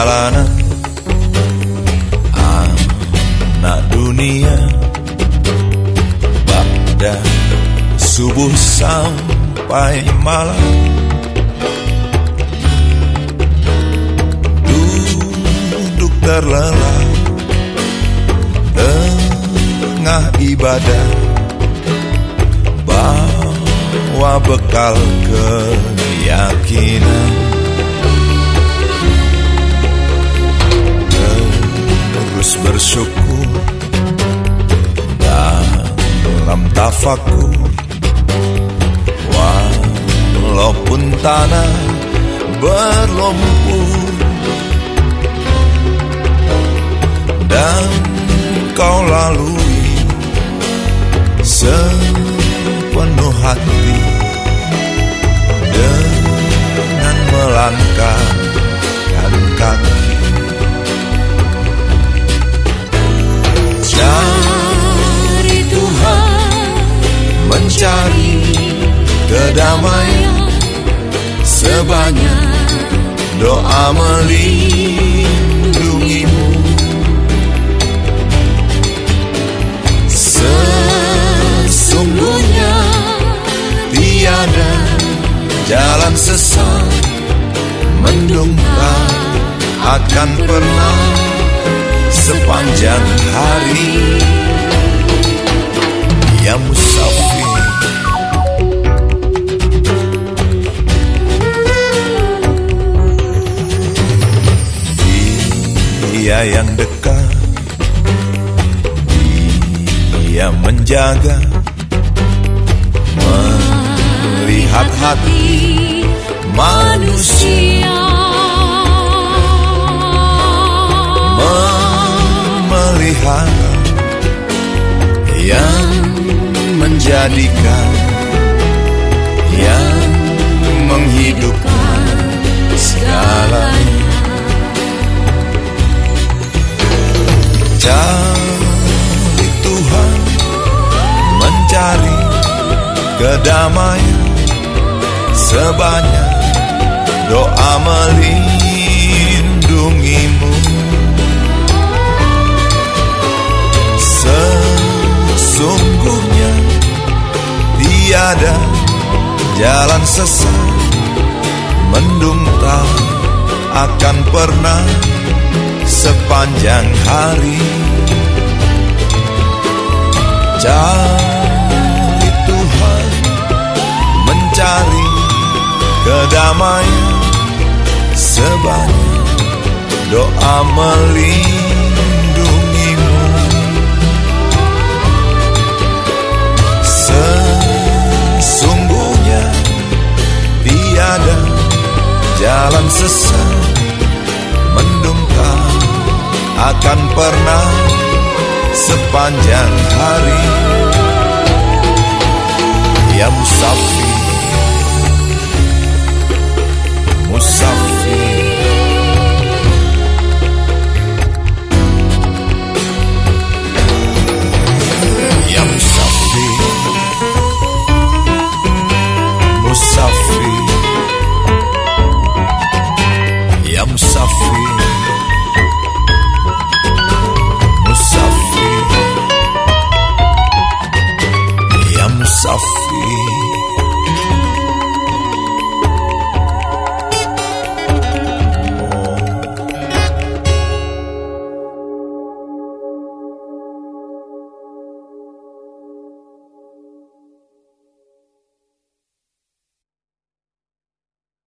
perjalanan. Anak dunia. Pada subuh sampai malam. Duduk terlelap. Tengah ibadah. Bawa bekal keyakinan bersyukur dalam tafakur walaupun tanah berlumpur dan kau lalui sepenuh hati sebanyak doa melindungimu. Sesungguhnya tiada jalan sesat mendungkak akan pernah sepanjang hari. Ya musafir yang dekat. Dia menjaga melihat hati manusia. Memelihara yang menjadikan yang menghidupkan segalanya kedamaian sebanyak doa melindungimu. Sesungguhnya tiada jalan sesat mendungkak akan pernah sepanjang hari. Cari doa melindungimu. Sesungguhnya tiada jalan sesat mendungkak akan pernah sepanjang hari. Ya musafir